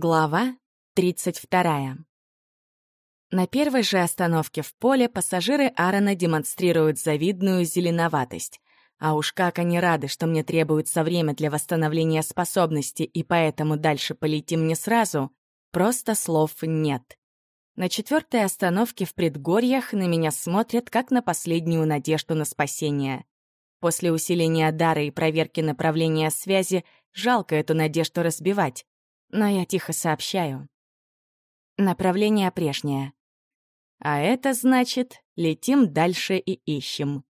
Глава 32. На первой же остановке в поле пассажиры Аарона демонстрируют завидную зеленоватость. А уж как они рады, что мне требуется время для восстановления способности, и поэтому дальше полетим не сразу, просто слов нет. На четвертой остановке в предгорьях на меня смотрят как на последнюю надежду на спасение. После усиления дара и проверки направления связи жалко эту надежду разбивать но я тихо сообщаю. Направление прежнее. А это значит, летим дальше и ищем.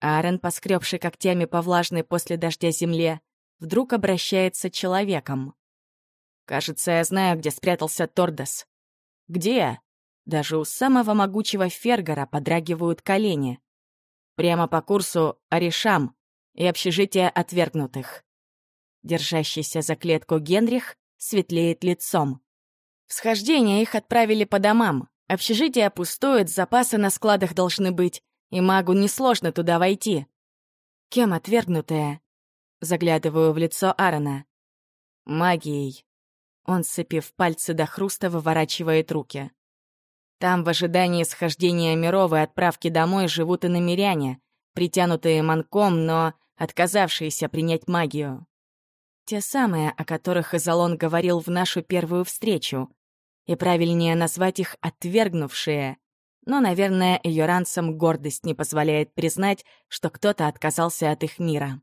Аарон, поскребший когтями по влажной после дождя земле, вдруг обращается человеком. «Кажется, я знаю, где спрятался Тордос». «Где?» Даже у самого могучего Фергора подрагивают колени. Прямо по курсу Аришам и общежитие отвергнутых. Держащийся за клетку Генрих светлеет лицом. В схождение их отправили по домам. Общежитие пустует, запасы на складах должны быть, и магу несложно туда войти. Кем отвергнутая? Заглядываю в лицо Аарона. Магией. Он, сцепив пальцы до хруста, выворачивает руки. Там в ожидании схождения миров и отправки домой живут и намеряне, притянутые манком, но отказавшиеся принять магию. Те самые, о которых Изолон говорил в нашу первую встречу. И правильнее назвать их «отвергнувшие». Но, наверное, ее ранцам гордость не позволяет признать, что кто-то отказался от их мира.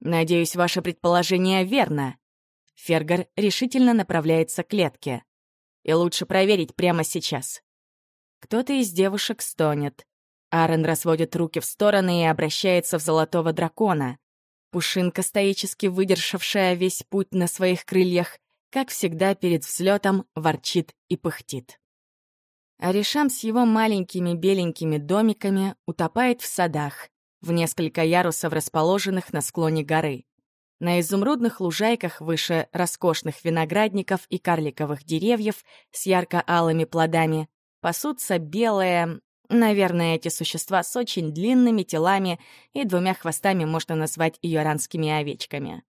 «Надеюсь, ваше предположение верно». Фергар решительно направляется к клетке. И лучше проверить прямо сейчас. Кто-то из девушек стонет. Аарон разводит руки в стороны и обращается в золотого дракона. Пушинка, стоически выдержавшая весь путь на своих крыльях, как всегда перед взлетом ворчит и пыхтит. Аришам с его маленькими беленькими домиками утопает в садах, в несколько ярусов, расположенных на склоне горы. На изумрудных лужайках выше роскошных виноградников и карликовых деревьев с ярко-алыми плодами пасутся белые, Наверное, эти существа с очень длинными телами и двумя хвостами можно назвать иоранскими овечками.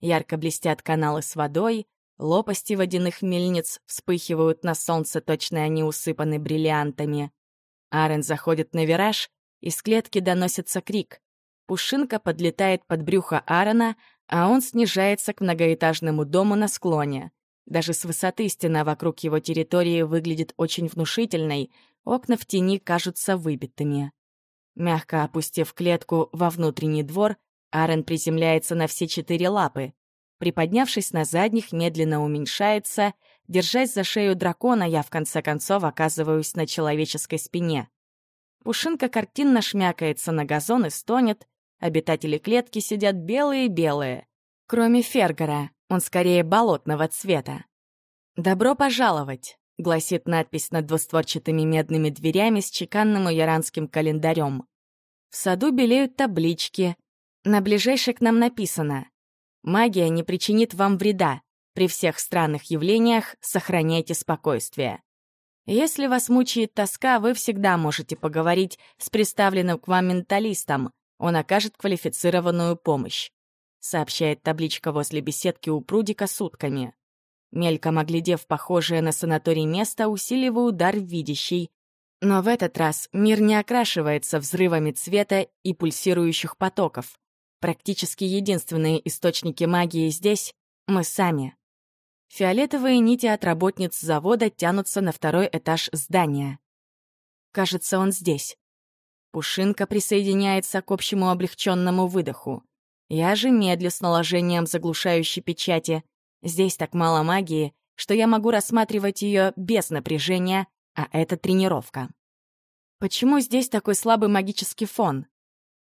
Ярко блестят каналы с водой, лопасти водяных мельниц вспыхивают на солнце, точно они усыпаны бриллиантами. Арен заходит на вираж, из клетки доносится крик. Пушинка подлетает под брюхо Аарона, а он снижается к многоэтажному дому на склоне. Даже с высоты стена вокруг его территории выглядит очень внушительной, Окна в тени кажутся выбитыми. Мягко опустив клетку во внутренний двор, Арен приземляется на все четыре лапы. Приподнявшись на задних, медленно уменьшается. Держась за шею дракона, я в конце концов оказываюсь на человеческой спине. Пушинка картинно шмякается на газон и стонет. Обитатели клетки сидят белые-белые. Кроме Фергора, он скорее болотного цвета. «Добро пожаловать!» — гласит надпись над двустворчатыми медными дверями с чеканным яранским календарем. В саду белеют таблички. На ближайшей к нам написано «Магия не причинит вам вреда. При всех странных явлениях сохраняйте спокойствие». Если вас мучает тоска, вы всегда можете поговорить с представленным к вам менталистом. Он окажет квалифицированную помощь. Сообщает табличка возле беседки у прудика сутками. Мельком оглядев похожее на санаторий место, усиливаю удар видящий. Но в этот раз мир не окрашивается взрывами цвета и пульсирующих потоков. Практически единственные источники магии здесь — мы сами. Фиолетовые нити от работниц завода тянутся на второй этаж здания. Кажется, он здесь. Пушинка присоединяется к общему облегченному выдоху. Я же медлю с наложением заглушающей печати — Здесь так мало магии, что я могу рассматривать ее без напряжения, а это тренировка. Почему здесь такой слабый магический фон?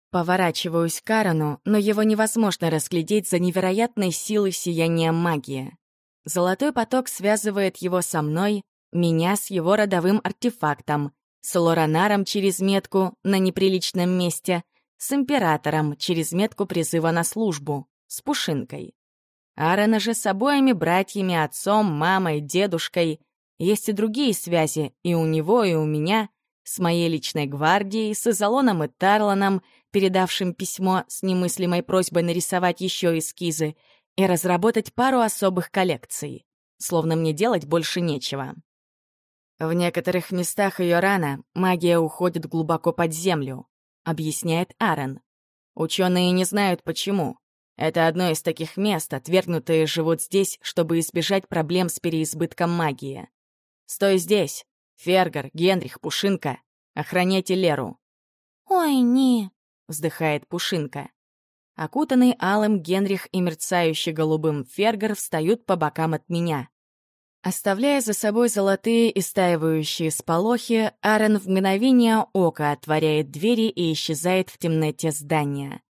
Поворачиваюсь к Арону, но его невозможно разглядеть за невероятной силой сияния магии. Золотой поток связывает его со мной, меня с его родовым артефактом, с Лоранаром через метку на неприличном месте, с Императором через метку призыва на службу, с Пушинкой. Аарона же с обоими братьями, отцом, мамой, дедушкой. Есть и другие связи, и у него, и у меня, с моей личной гвардией, с Изолоном и Тарланом, передавшим письмо с немыслимой просьбой нарисовать еще эскизы и разработать пару особых коллекций. словно мне делать больше нечего. В некоторых местах ее рана магия уходит глубоко под землю, объясняет Аарон. Ученые не знают почему. Это одно из таких мест, отвергнутые живут здесь, чтобы избежать проблем с переизбытком магии. Стой здесь, Фергар, Генрих, Пушинка. Охраняйте Леру. «Ой, не!» — вздыхает Пушинка. Окутанный алым Генрих и мерцающий голубым Фергар встают по бокам от меня. Оставляя за собой золотые истаивающие сполохи, Аарон в мгновение ока отворяет двери и исчезает в темноте здания.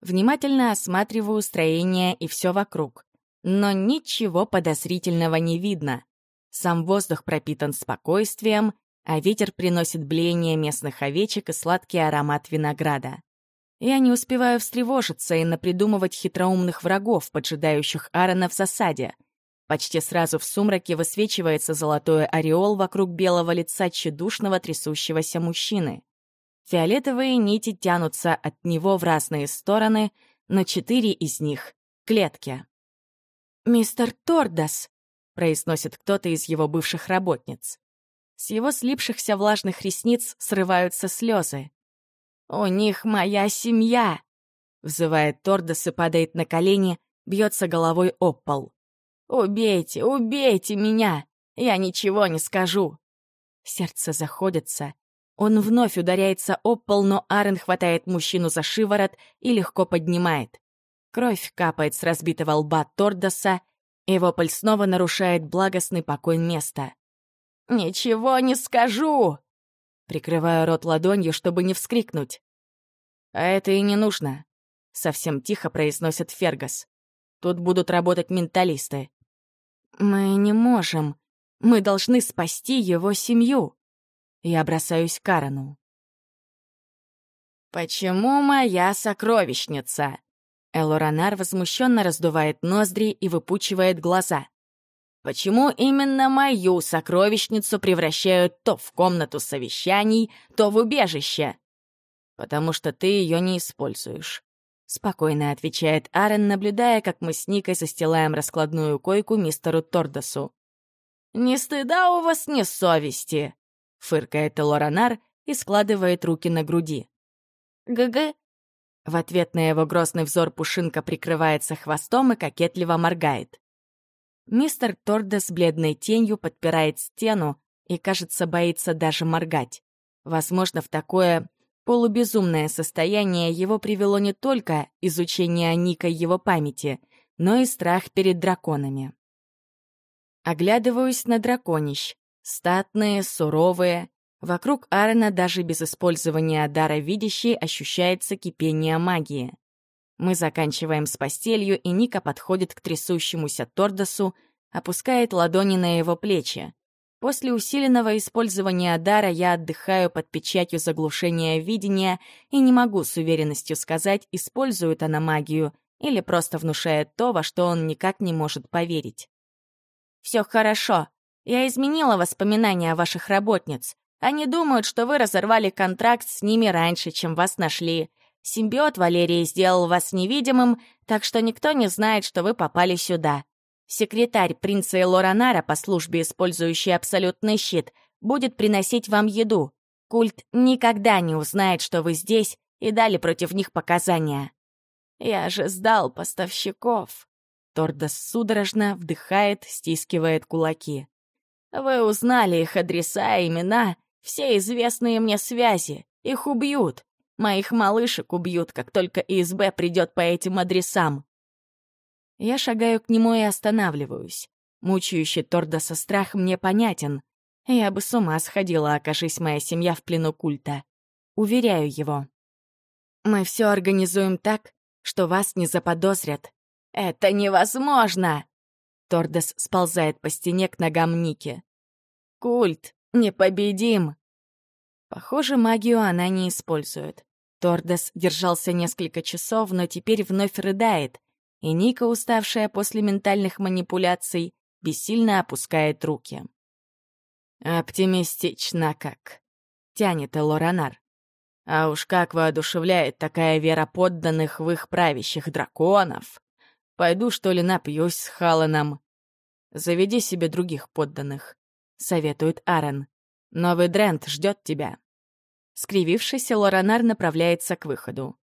Внимательно осматриваю строение и все вокруг. Но ничего подозрительного не видно. Сам воздух пропитан спокойствием, а ветер приносит блеяние местных овечек и сладкий аромат винограда. Я не успеваю встревожиться и напридумывать хитроумных врагов, поджидающих Аарона в засаде — Почти сразу в сумраке высвечивается золотой ореол вокруг белого лица тщедушного трясущегося мужчины. Фиолетовые нити тянутся от него в разные стороны, но четыре из них — клетки. «Мистер Тордас», — произносит кто-то из его бывших работниц. С его слипшихся влажных ресниц срываются слезы. «У них моя семья!» — взывает Тордас и падает на колени, бьется головой об пол. «Убейте, убейте меня! Я ничего не скажу!» Сердце заходится. Он вновь ударяется об пол, но Арен хватает мужчину за шиворот и легко поднимает. Кровь капает с разбитого лба Тордоса, и вопль снова нарушает благостный покой места. «Ничего не скажу!» Прикрываю рот ладонью, чтобы не вскрикнуть. «А это и не нужно», — совсем тихо произносит Фергас. «Тут будут работать менталисты. «Мы не можем. Мы должны спасти его семью». Я бросаюсь к Карену. «Почему моя сокровищница?» Элоранар возмущенно раздувает ноздри и выпучивает глаза. «Почему именно мою сокровищницу превращают то в комнату совещаний, то в убежище?» «Потому что ты ее не используешь. — спокойно отвечает Арен, наблюдая, как мы с Никой застилаем раскладную койку мистеру Тордосу. «Ни стыда у вас, ни совести!» — фыркает Лоранар и складывает руки на груди. «ГГ?» В ответ на его грозный взор Пушинка прикрывается хвостом и кокетливо моргает. Мистер Тордос бледной тенью подпирает стену и, кажется, боится даже моргать. Возможно, в такое Полубезумное состояние его привело не только изучение Ника его памяти, но и страх перед драконами. Оглядываюсь на драконищ. Статные, суровые. Вокруг Аарона даже без использования дара видящей ощущается кипение магии. Мы заканчиваем с постелью, и Ника подходит к трясущемуся Тордосу, опускает ладони на его плечи. После усиленного использования дара я отдыхаю под печатью заглушения видения и не могу с уверенностью сказать, использует она магию или просто внушает то, во что он никак не может поверить. «Все хорошо. Я изменила воспоминания ваших работниц. Они думают, что вы разорвали контракт с ними раньше, чем вас нашли. Симбиот Валерии сделал вас невидимым, так что никто не знает, что вы попали сюда. Секретарь принца Элоранара по службе, использующий абсолютный щит, будет приносить вам еду. Культ никогда не узнает, что вы здесь, и дали против них показания. Я же сдал поставщиков. Тордос судорожно вдыхает, стискивает кулаки. Вы узнали их адреса и имена, все известные мне связи. Их убьют. Моих малышек убьют, как только ИСБ придет по этим адресам. Я шагаю к нему и останавливаюсь. Мучающий Тордоса страх мне понятен. Я бы с ума сходила, окажись моя семья в плену культа. Уверяю его. Мы все организуем так, что вас не заподозрят. Это невозможно! Тордос сползает по стене к ногам Ники. Культ непобедим! Похоже, магию она не использует. Тордос держался несколько часов, но теперь вновь рыдает, и Ника, уставшая после ментальных манипуляций, бессильно опускает руки. «Оптимистично как», — тянет Элоранар. «А уж как воодушевляет такая вера подданных в их правящих драконов! Пойду, что ли, напьюсь с Халаном». Заведи себе других подданных», — советует Аарон. «Новый Дрент ждет тебя». Скривившись, Лоранар направляется к выходу.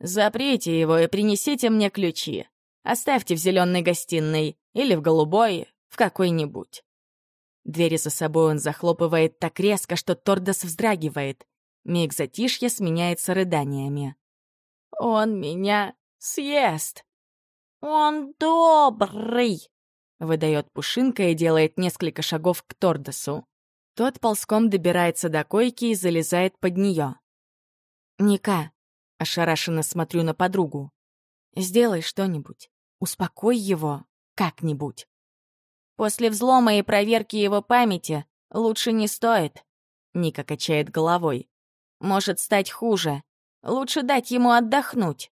«Заприте его и принесите мне ключи. Оставьте в зеленой гостиной или в голубой, в какой-нибудь». Двери за собой он захлопывает так резко, что Тордос вздрагивает. Миг затишья сменяется рыданиями. «Он меня съест!» «Он добрый!» — выдает Пушинка и делает несколько шагов к Тордосу. Тот ползком добирается до койки и залезает под нее. «Ника», — ошарашенно смотрю на подругу, — «сделай что-нибудь. Успокой его как-нибудь». «После взлома и проверки его памяти лучше не стоит», — Ника качает головой. «Может стать хуже. Лучше дать ему отдохнуть».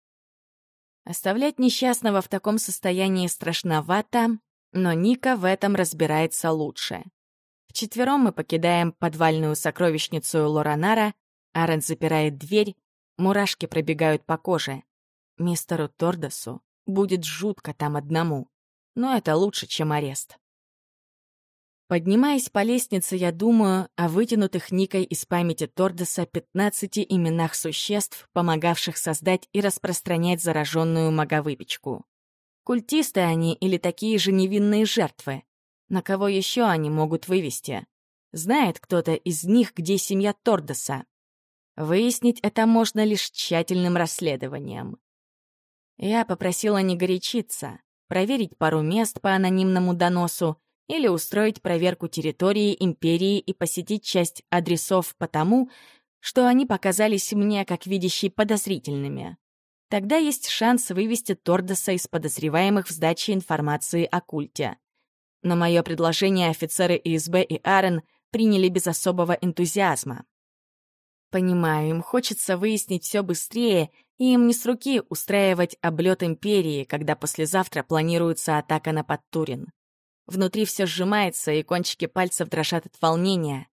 Оставлять несчастного в таком состоянии страшновато, но Ника в этом разбирается лучше. Вчетвером мы покидаем подвальную сокровищницу Лоранара, Арен запирает дверь, мурашки пробегают по коже. Мистеру Тордосу будет жутко там одному, но это лучше, чем арест. Поднимаясь по лестнице, я думаю о вытянутых Никой из памяти Тордоса 15 именах существ, помогавших создать и распространять зараженную маговыпечку. Культисты они или такие же невинные жертвы? На кого еще они могут вывести? Знает кто-то из них, где семья Тордоса? Выяснить это можно лишь тщательным расследованием. Я попросила не горячиться, проверить пару мест по анонимному доносу или устроить проверку территории империи и посетить часть адресов потому, что они показались мне как видящие подозрительными. Тогда есть шанс вывести Тордоса из подозреваемых в сдаче информации о культе но мое предложение офицеры ИСБ и Арен приняли без особого энтузиазма. Понимаю, им хочется выяснить все быстрее, и им не с руки устраивать облет Империи, когда послезавтра планируется атака на Подтурин. Внутри все сжимается, и кончики пальцев дрожат от волнения.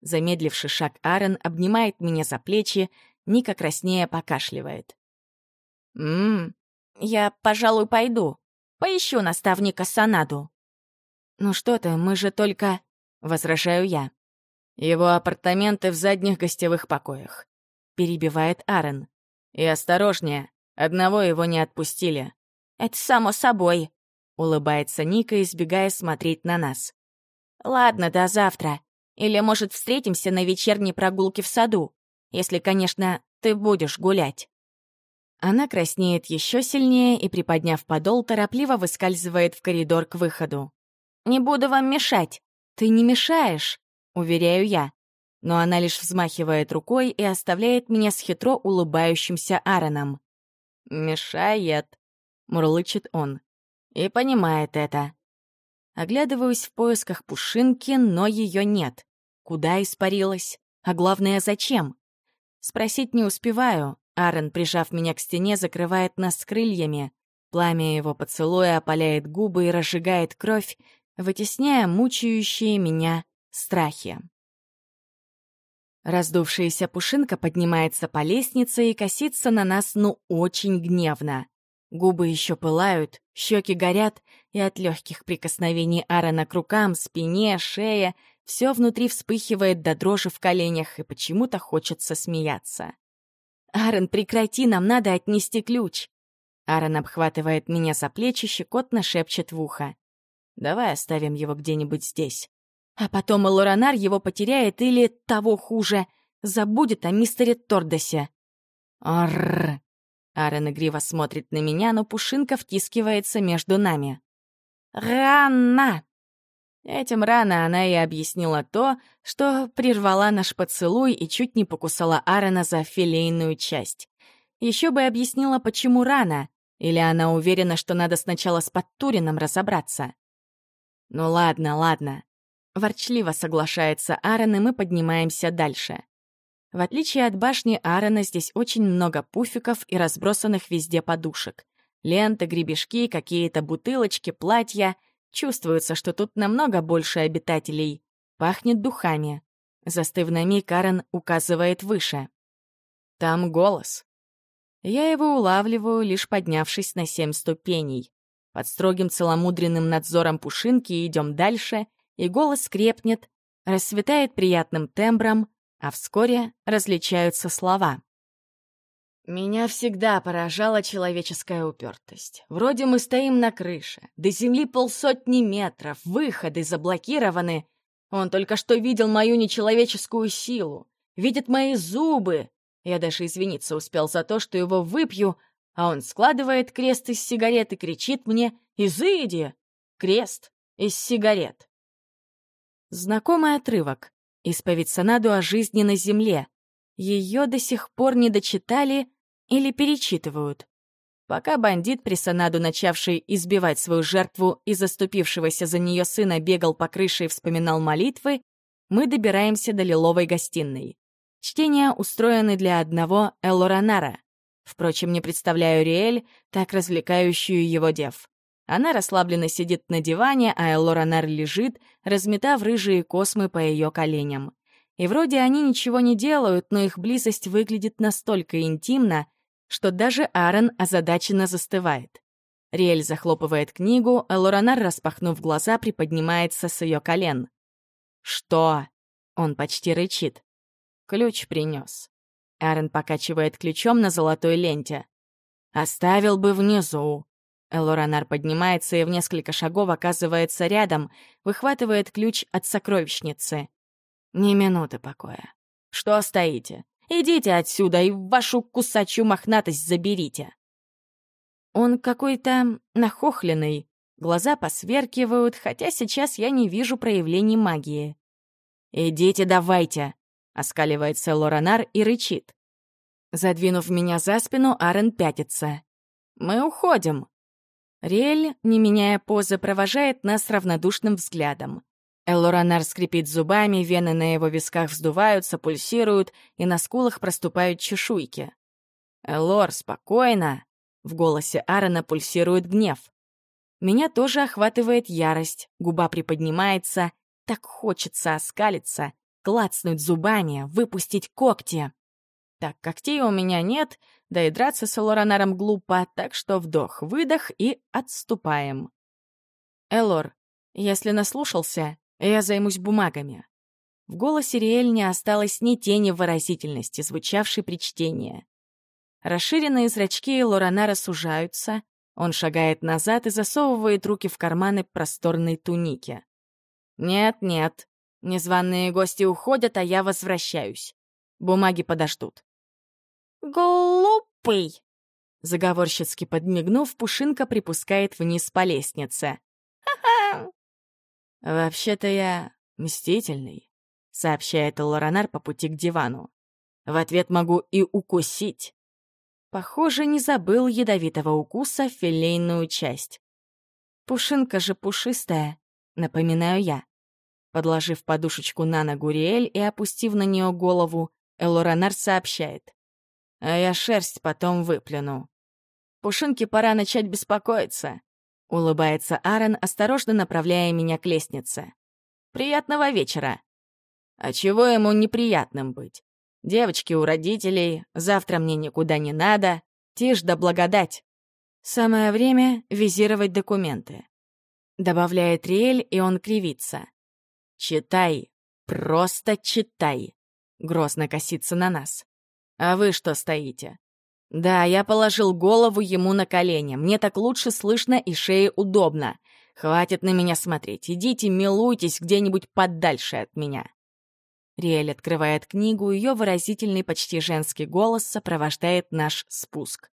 Замедливший шаг Арен обнимает меня за плечи, Ника краснее покашливает. «Ммм, я, пожалуй, пойду. Поищу наставника Санаду». «Ну что ты, мы же только...» — возражаю я. «Его апартаменты в задних гостевых покоях», — перебивает Аарон. «И осторожнее, одного его не отпустили». «Это само собой», — улыбается Ника, избегая смотреть на нас. «Ладно, до завтра. Или, может, встретимся на вечерней прогулке в саду, если, конечно, ты будешь гулять». Она краснеет еще сильнее и, приподняв подол, торопливо выскальзывает в коридор к выходу. Не буду вам мешать. Ты не мешаешь, уверяю я. Но она лишь взмахивает рукой и оставляет меня с хитро улыбающимся Аароном. «Мешает», — мурлычет он. И понимает это. Оглядываюсь в поисках Пушинки, но ее нет. Куда испарилась? А главное, зачем? Спросить не успеваю. Аарон, прижав меня к стене, закрывает нас с крыльями. Пламя его поцелуя опаляет губы и разжигает кровь, вытесняя мучающие меня страхи. Раздувшаяся пушинка поднимается по лестнице и косится на нас, ну, очень гневно. Губы еще пылают, щеки горят, и от легких прикосновений Аарона к рукам, спине, шее все внутри вспыхивает до дрожи в коленях, и почему-то хочется смеяться. «Аарон, прекрати, нам надо отнести ключ!» Аарон обхватывает меня за плечи, щекотно шепчет в ухо. Давай оставим его где-нибудь здесь. А потом Лоранар его потеряет или, того хуже, забудет о мистере Тордосе. Арррр. Арен игриво смотрит на меня, но Пушинка втискивается между нами. «Рано!» Этим рано она и объяснила то, что прервала наш поцелуй и чуть не покусала Аарона за филейную часть. Еще бы объяснила, почему рано, или она уверена, что надо сначала с Подтурином разобраться. «Ну ладно, ладно». Ворчливо соглашается Аарон, и мы поднимаемся дальше. В отличие от башни Аарона, здесь очень много пуфиков и разбросанных везде подушек. Ленты, гребешки, какие-то бутылочки, платья. Чувствуется, что тут намного больше обитателей. Пахнет духами. Застыв на миг, Аарон указывает выше. Там голос. Я его улавливаю, лишь поднявшись на семь ступеней. Под строгим целомудренным надзором Пушинки идем дальше, и голос крепнет, расцветает приятным тембром, а вскоре различаются слова. Меня всегда поражала человеческая упертость. Вроде мы стоим на крыше, до земли полсотни метров, выходы заблокированы. Он только что видел мою нечеловеческую силу, видит мои зубы. Я даже извиниться успел за то, что его выпью, а он складывает крест из сигарет и кричит мне «Изыди!» Крест из сигарет. Знакомый отрывок. Исповедь Санаду о жизни на земле. Ее до сих пор не дочитали или перечитывают. Пока бандит при Санаду, начавший избивать свою жертву и заступившегося за нее сына, бегал по крыше и вспоминал молитвы, мы добираемся до лиловой гостиной. Чтения устроены для одного Элоранара. Впрочем, не представляю Риэль, так развлекающую его дев. Она расслабленно сидит на диване, а Элоранар лежит, разметав рыжие космы по ее коленям. И вроде они ничего не делают, но их близость выглядит настолько интимно, что даже Аарон озадаченно застывает. Риэль захлопывает книгу, а Лоранар, распахнув глаза, приподнимается с ее колен. «Что?» — он почти рычит. «Ключ принес. Аарон покачивает ключом на золотой ленте. «Оставил бы внизу», Элоранар поднимается и в несколько шагов оказывается рядом, выхватывает ключ от сокровищницы. Ни минуты покоя. Что стоите? Идите отсюда и вашу кусачью мохнатость заберите. Он какой-то нахохленный, глаза посверкивают, хотя сейчас я не вижу проявлений магии. «Идите давайте!» — оскаливается Лоранар и рычит. Задвинув меня за спину, Аарон пятится. «Мы уходим!» Риэль, не меняя позы, провожает нас равнодушным взглядом. Элоранар скрипит зубами, вены на его висках вздуваются, пульсируют, и на скулах проступают чешуйки. «Элор, спокойно!» В голосе Аарона пульсирует гнев. Меня тоже охватывает ярость, губа приподнимается, так хочется оскалиться, клацнуть зубами, выпустить когти. Так, когтей у меня нет, да и драться с Элоранаром глупо, так что вдох-выдох и отступаем. Элор, если наслушался, я займусь бумагами. В голосе Риэль не осталось ни тени выразительности, звучавшей при чтении. Расширенные зрачки Элоранара сужаются, он шагает назад и засовывает руки в карманы просторной туники. «Нет-нет, незваные гости уходят, а я возвращаюсь. Бумаги подождут. «Глупый!» Заговорщицки подмигнув, Пушинка припускает вниз по лестнице. «Ха-ха!» «Вообще-то я мстительный», — сообщает Лоранар по пути к дивану. «В ответ могу и укусить». Похоже, не забыл ядовитого укуса филейную часть. «Пушинка же пушистая», — напоминаю я. Подложив подушечку на ногу Риэль и опустив на нее голову, Элоранар сообщает а я шерсть потом выплюну. Пушинке пора начать беспокоиться. Улыбается Аарон, осторожно направляя меня к лестнице. Приятного вечера. А чего ему неприятным быть? Девочки у родителей, завтра мне никуда не надо. Тишь да благодать. Самое время визировать документы. Добавляет Риэль, и он кривится. Читай, просто читай. Грозно косится на нас. А вы что стоите? Да, я положил голову ему на колени. Мне так лучше слышно и шее удобно. Хватит на меня смотреть. Идите, милуйтесь где-нибудь подальше от меня. Риэль открывает книгу, ее выразительный, почти женский голос сопровождает наш спуск.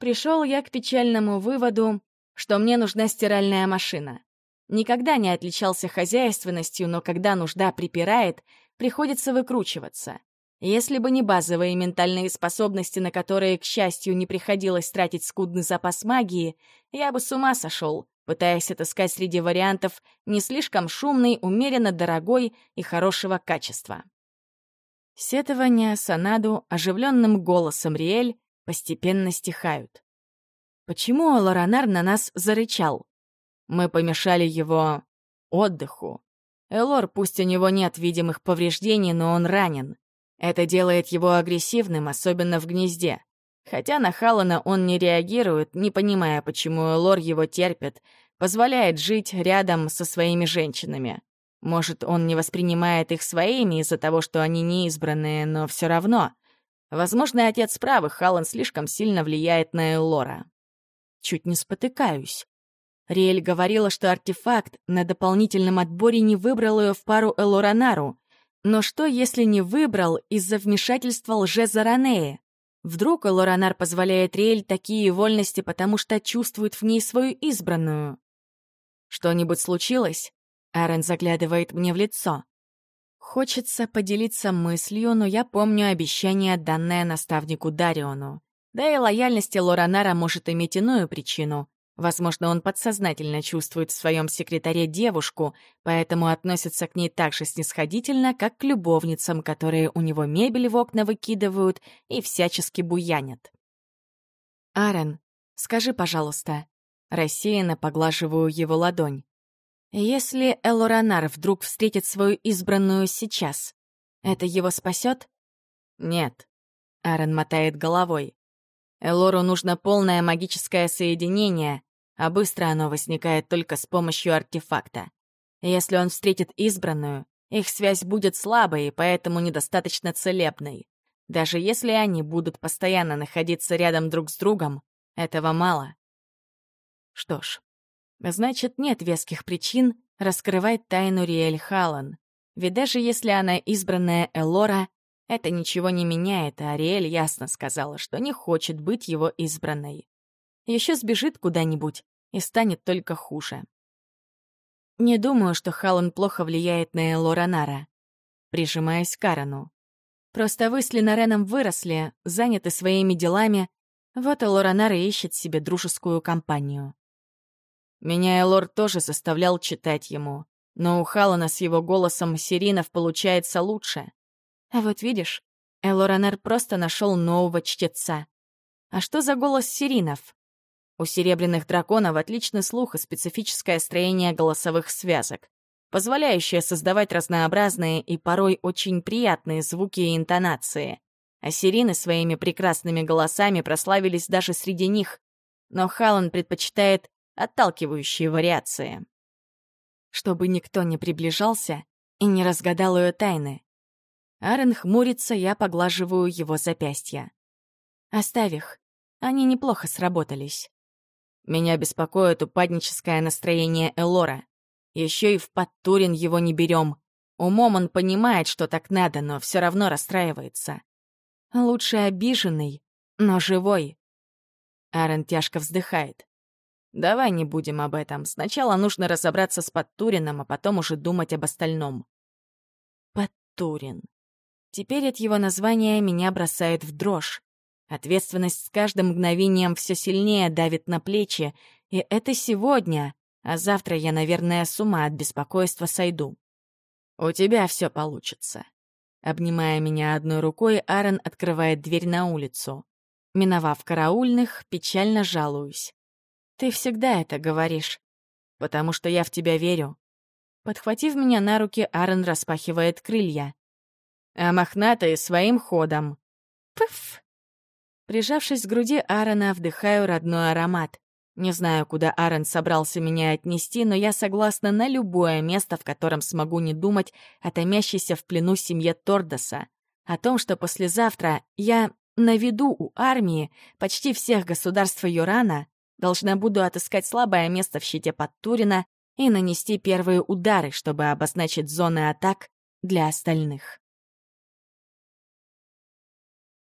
Пришел я к печальному выводу, что мне нужна стиральная машина. Никогда не отличался хозяйственностью, но когда нужда припирает, приходится выкручиваться. Если бы не базовые ментальные способности, на которые, к счастью, не приходилось тратить скудный запас магии, я бы с ума сошел, пытаясь отыскать среди вариантов не слишком шумный, умеренно дорогой и хорошего качества. Сетования Санаду оживленным голосом Риэль постепенно стихают. Почему Лоранар на нас зарычал? Мы помешали его отдыху. Элор, пусть у него нет видимых повреждений, но он ранен. Это делает его агрессивным, особенно в гнезде. Хотя на Халана он не реагирует, не понимая, почему Элор его терпит, позволяет жить рядом со своими женщинами. Может, он не воспринимает их своими из-за того, что они не избранные, но все равно. Возможно, отец правы, Халан слишком сильно влияет на Элора. Чуть не спотыкаюсь. Риэль говорила, что артефакт на дополнительном отборе не выбрал ее в пару Элоранару. Но что, если не выбрал из-за вмешательства лже-Заранеи? Вдруг Элоранар позволяет Риэль такие вольности, потому что чувствует в ней свою избранную? Что-нибудь случилось? Аарон заглядывает мне в лицо. Хочется поделиться мыслью, но я помню обещание, данное наставнику Дариону. Да и лояльности Лоранара может иметь иную причину. Возможно, он подсознательно чувствует в своем секретаре девушку, поэтому относится к ней так же снисходительно, как к любовницам, которые у него мебель в окна выкидывают и всячески буянят. «Аарон, скажи, пожалуйста». Рассеянно поглаживаю его ладонь. «Если Элоранар вдруг встретит свою избранную сейчас, это его спасет?» «Нет», — Аарон мотает головой. Элору нужно полное магическое соединение, а быстро оно возникает только с помощью артефакта. Если он встретит избранную, их связь будет слабой и поэтому недостаточно целебной. Даже если они будут постоянно находиться рядом друг с другом, этого мало. Что ж, значит, нет веских причин раскрывать тайну Риэль Халан. Ведь даже если она избранная Элора, это ничего не меняет, а Ариэль ясно сказала, что не хочет быть его избранной. Еще сбежит куда-нибудь, и станет только хуже. Не думаю, что Халан плохо влияет на Элоранара. Прижимаясь к Карану. Просто вы с Линареном выросли, заняты своими делами, вот Элоранар ищет себе дружескую компанию. Меня Элор тоже заставлял читать ему, но у Халана с его голосом Сиринов получается лучше. А вот видишь, Элоранар просто нашел нового чтеца. А что за голос Сиринов? У серебряных драконов отличный слух и специфическое строение голосовых связок, позволяющее создавать разнообразные и порой очень приятные звуки и интонации. А сирины своими прекрасными голосами прославились даже среди них, но Халан предпочитает отталкивающие вариации. Чтобы никто не приближался и не разгадал ее тайны. Арен хмурится, я поглаживаю его запястья. Оставь их. Они неплохо сработались. Меня беспокоит упадническое настроение Элора. Еще и в подтурин его не берем. Умом он понимает, что так надо, но все равно расстраивается. Лучше обиженный, но живой. Аарон тяжко вздыхает. Давай не будем об этом. Сначала нужно разобраться с Подтурином, а потом уже думать об остальном. Подтурин. Теперь от его названия меня бросает в дрожь. Ответственность с каждым мгновением все сильнее давит на плечи, и это сегодня, а завтра я, наверное, с ума от беспокойства сойду. «У тебя все получится». Обнимая меня одной рукой, Аарон открывает дверь на улицу. Миновав караульных, печально жалуюсь. «Ты всегда это говоришь, потому что я в тебя верю». Подхватив меня на руки, Аарон распахивает крылья а мохнатые своим ходом. Пф! Прижавшись к груди Аарона, вдыхаю родной аромат. Не знаю, куда Аарон собрался меня отнести, но я согласна на любое место, в котором смогу не думать о томящейся в плену семье Тордоса. О том, что послезавтра я на виду у армии почти всех государств Юрана должна буду отыскать слабое место в щите Подтурина и нанести первые удары, чтобы обозначить зоны атак для остальных.